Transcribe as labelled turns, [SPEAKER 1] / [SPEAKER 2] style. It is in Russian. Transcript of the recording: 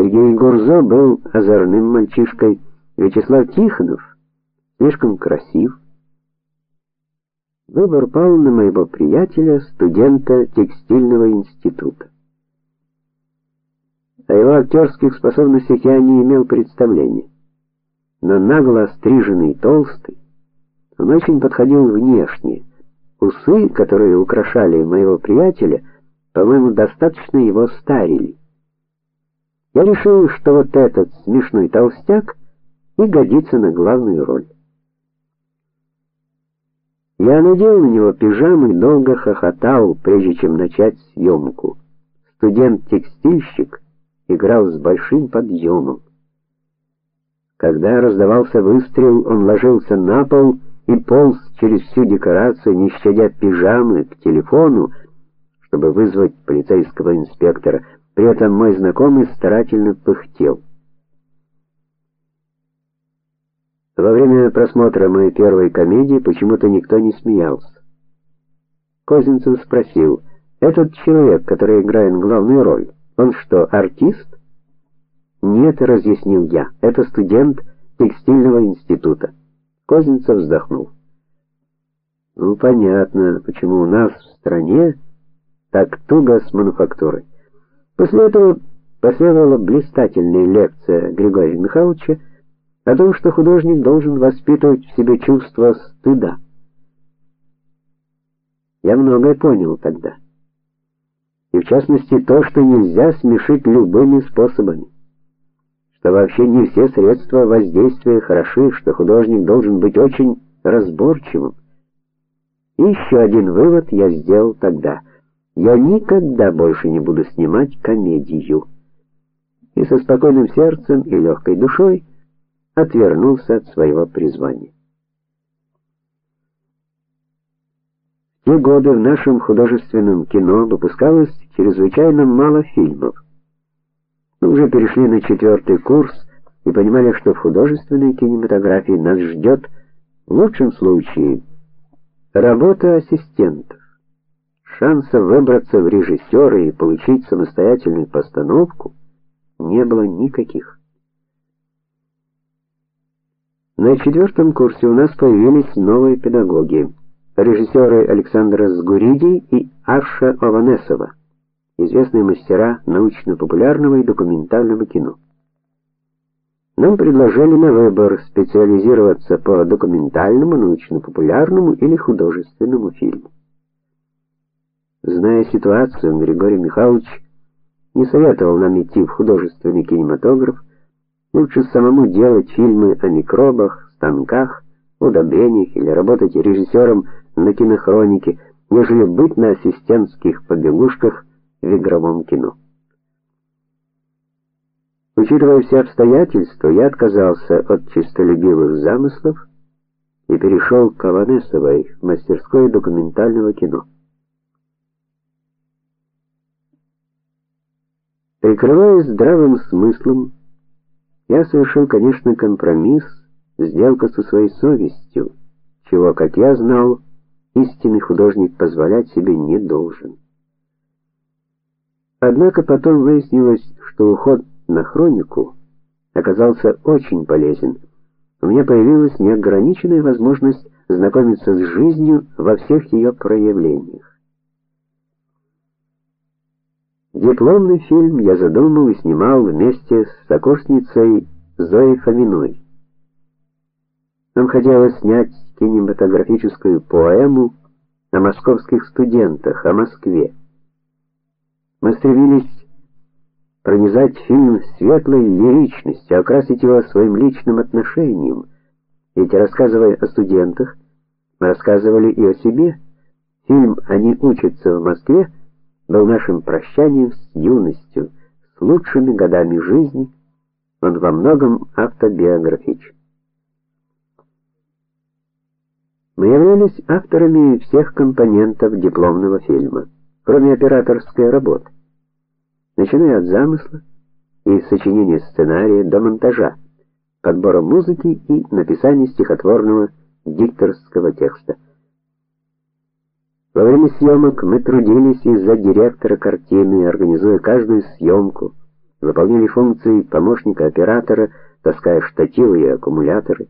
[SPEAKER 1] Сергей Гурзо был озорным мальчишкой, Вячеслав Тихонов слишком красив. Выбор пал на моего приятеля, студента текстильного института. О его актерских способностях я не имел представления. Но нагло стриженный толстый, он очень подходил внешне. Усы, которые украшали моего приятеля, по-моему, достаточно его старили. Я решил, что вот этот смешной толстяк и годится на главную роль. Я надел на него пижаму и долго хохотал, прежде чем начать съемку. Студент-текстильщик играл с большим подъемом. Когда раздавался выстрел, он ложился на пол и полз через всю декорацию, не щадя пижамы, к телефону, чтобы вызвать полицейского инспектора. При этом мой знакомый старательно пыхтел. Во время просмотра моей первой комедии почему-то никто не смеялся. Козинцев спросил: "Этот человек, который играет главную роль, он что, артист?" "Нет", разъяснил я. "Это студент текстильного института". Козинцев вздохнул. "Ну понятно, почему у нас в стране так туго с мануфактурой". После этого последовала блистательная лекция Григория Михайловича о том, что художник должен воспитывать в себе чувство стыда. Я многое понял тогда. И в частности то, что нельзя смешить любыми способами. Что вообще не все средства воздействия хороши, что художник должен быть очень разборчивым. И еще один вывод я сделал тогда. Я никогда больше не буду снимать комедию. И со спокойным сердцем и легкой душой отвернулся от своего призвания. В те годы в нашем художественном кино выпускалось чрезвычайно мало фильмов. Мы уже перешли на четвертый курс и понимали, что в художественной кинематографии нас ждет в лучшем случае работа ассистентов. Шанса выбраться в режиссеры и получить самостоятельную постановку не было никаких. На четвертом курсе у нас появились новые педагоги: режиссеры Александр Сгуридий и Аша Ованесова, известные мастера научно-популярного и документального кино. Нам предложили на выбор специализироваться по документальному, научно-популярному или художественному фильму. Зная ситуацию, Григорий Михайлович не советовал нам идти в художественный кинематограф, Лучше самому делать фильмы о микробах, станках, удобрениях или работать режиссером на кинохронике, нежели быть на ассистентских побегушках в игровом кино. Учитывая все обстоятельства, я отказался от чистолюбивых замыслов и перешел к Аванесовой, мастерской документального кино. Прикрываясь здравым смыслом, я совершил, конечно, компромисс, сделка со своей совестью, чего, как я знал, истинный художник позволять себе не должен. Однако потом выяснилось, что уход на хронику оказался очень полезен. У меня появилась неограниченная возможность знакомиться с жизнью во всех ее проявлениях. Дипломный фильм я задумал и снимал вместе с сокурсницей Зоей Фоминой. Нам хотелось снять кинематографическую поэму о московских студентах, о Москве. Мы стремились пронизать фильм светлой лиричностью, окрасить его своим личным отношением. Ведь рассказывая о студентах, мы рассказывали и о себе. Фильм Они учатся в Москве был нашим прощанием с юностью, с лучшими годами жизни. Он во многом автобиографичен. Мы являлись авторами всех компонентов дипломного фильма, кроме операторской работы. Начиная от замысла и сочинения сценария до монтажа, подбора музыки и написания стихотворного дикторского текста. Во время съемок мы трудились из-за директора картины, организуя каждую съемку, выполняли функции помощника оператора, таская штативы и аккумуляторы.